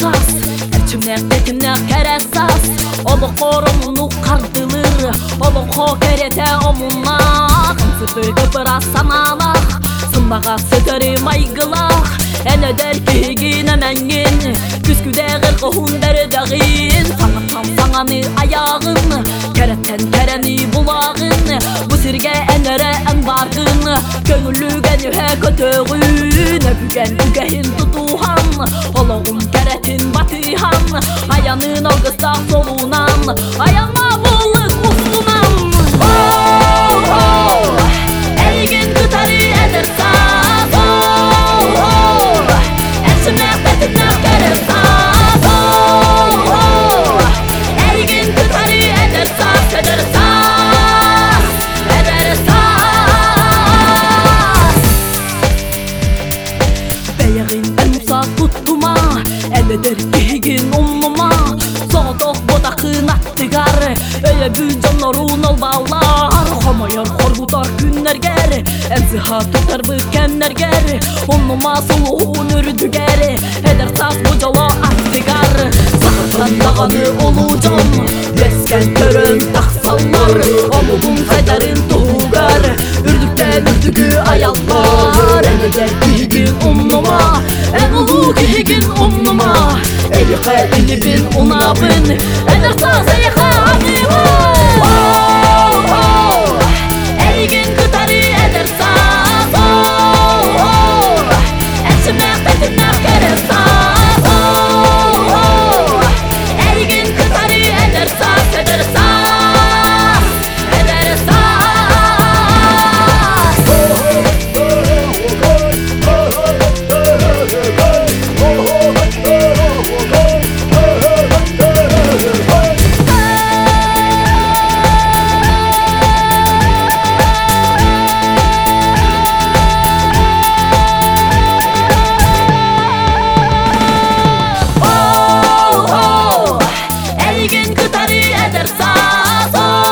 tas Içimler betimler keresas Olu korumunu kardılır Olu ko kerete omunlak Sıfırgı biraz sananak Sınbağa sıdırım aygılak. En öder ki higine mengin Küsküde gırgı hunberi dağın. Sanıptan sananı ayağın? Keretten kereni bulağın. Bu sirge enlere en bargın Gönüllü genühe kötüğün Öpügen ügehin tutuhan Oloğum keretin batıhan Ayanın algıstak solunan Ayanma bolluk Uzak tuttuma Eleder gihigin umuma. Soğuduk bodakın attıgar Öyle bir canların ol bağlar Homoyor horgutar günler ger Enziha tutar bükenler ger Onuma soluğun ürdü ger Eder saz bocala attıgar Sahatan dağanı olacağım Resken törün taksallar. Omumun federin umnuma Eli kayılı bin. Unabın saz eyha amima بطريقة رصاصه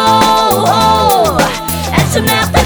أشمع